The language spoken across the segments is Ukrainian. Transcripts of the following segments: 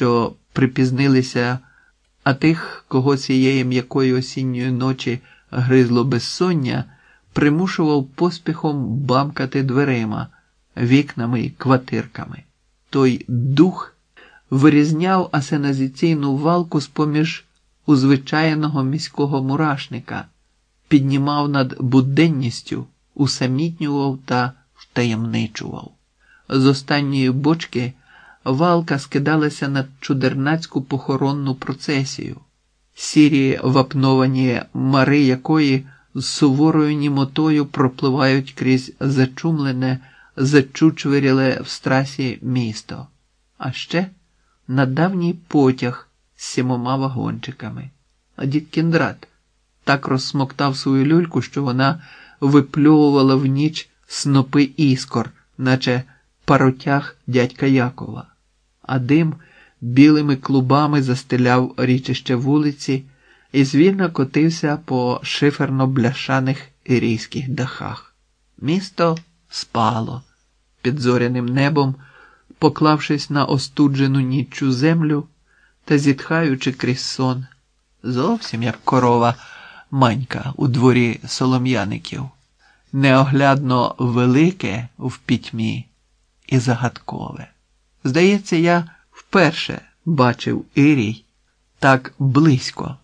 що припізнилися, а тих, кого цієї м'якої осінньої ночі гризло безсоння, примушував поспіхом бамкати дверима, вікнами і квартирками. Той дух вирізняв асеназиційну валку з поміж узвичайного міського мурашника, піднімав над буденністю, усамітнював та втаємничував. З останньої бочки валка скидалася на чудернацьку похоронну процесію, сірі вапновані мари якої з суворою німотою пропливають крізь зачумлене, зачучвиріле в страсі місто, а ще на давній потяг з сімома вагончиками. А дід Кіндрат так розсмоктав свою люльку, що вона випльовувала в ніч снопи іскор, наче паротяг дядька Якова, а дим білими клубами застеляв річище вулиці і звільно котився по шиферно-бляшаних ірійських дахах. Місто спало під зоряним небом, поклавшись на остуджену ніччю землю та зітхаючи крізь сон, зовсім як корова манька у дворі солом'яників, неоглядно велике в пітьмі і загадкове. Здається, я вперше бачив Ірій так близько.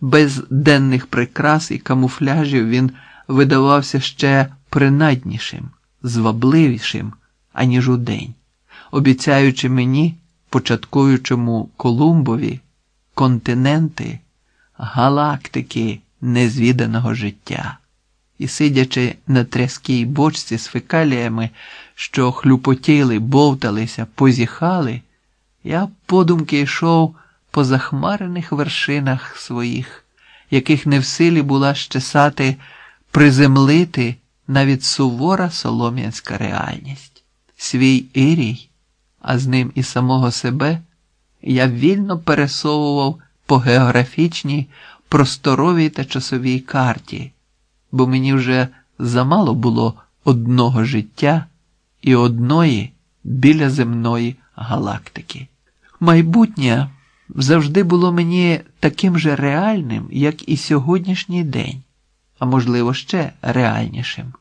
Без денних прикрас і камуфляжів він видавався ще принаднішим, звабливішим, аніж удень, обіцяючи мені, початкуючому Колумбові, континенти, галактики незвіданого життя. І, сидячи на тряскій бочці з фекаліями, що хлюпотіли, бовталися, позіхали, я подумки йшов по захмарених вершинах своїх, яких не в силі була щесати, приземлити навіть сувора солом'янська реальність. Свій ірій, а з ним і самого себе, я вільно пересовував по географічній, просторовій та часовій карті, бо мені вже замало було одного життя і одної біля земної галактики. Майбутнє завжди було мені таким же реальним, як і сьогоднішній день, а можливо, ще реальнішим.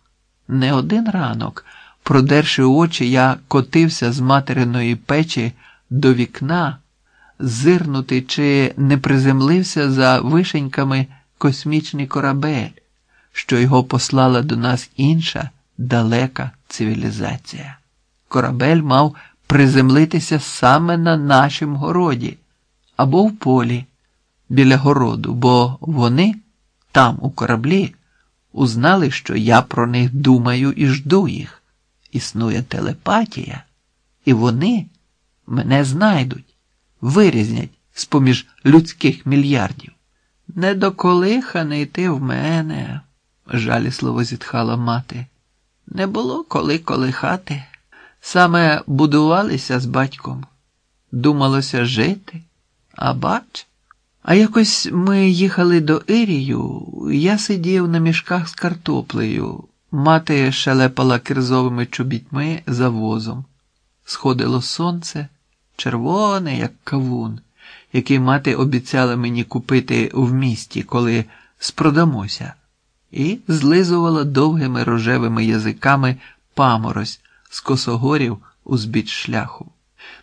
Не один ранок, продерши очі, я котився з материної печі до вікна, зирнути, чи не приземлився за вишеньками космічний корабель, що його послала до нас інша далека цивілізація. Корабель мав приземлитися саме на нашім городі або в полі біля городу, бо вони там, у кораблі, узнали, що я про них думаю і жду їх. Існує телепатія, і вони мене знайдуть, вирізнять з поміж людських мільярдів. Недоколиханий ти в мене, жалісливо зітхала мати. Не було коли колихати. Саме будувалися з батьком, думалося жити, а бач. А якось ми їхали до Ірію, я сидів на мішках з картоплею, мати шелепала кирзовими чобітьми за возом. Сходило сонце, червоне, як кавун, який мати обіцяла мені купити в місті, коли спродамося, і злизувала довгими рожевими язиками паморозь з косогорів узбіч шляху.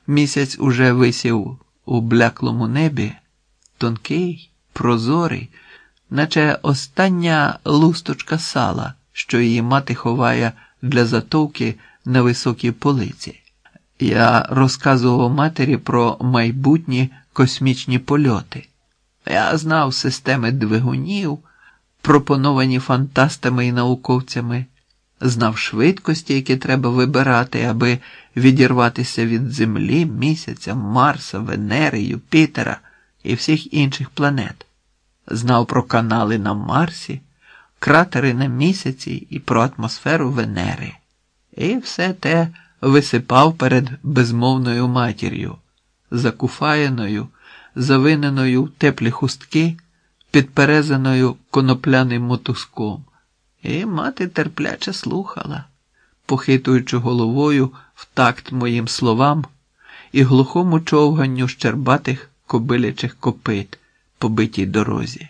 Місяць уже висів у бляклому небі, тонкий, прозорий, наче остання лусточка сала, що її мати ховає для затовки на високій полиці. Я розказував матері про майбутні космічні польоти. Я знав системи двигунів, пропоновані фантастами і науковцями знав швидкості, які треба вибирати, аби відірватися від Землі, місяця, Марса, Венери, Юпітера і всіх інших планет, знав про канали на Марсі, кратери на місяці і про атмосферу Венери. І все те висипав перед безмовною матір'ю, закуфаєною, завиненою в теплі хустки, підперезаною конопляним мотузком. І мати терпляче слухала, похитуючи головою в такт моїм словам і глухому човганню щербатих кобилячих копит по битій дорозі.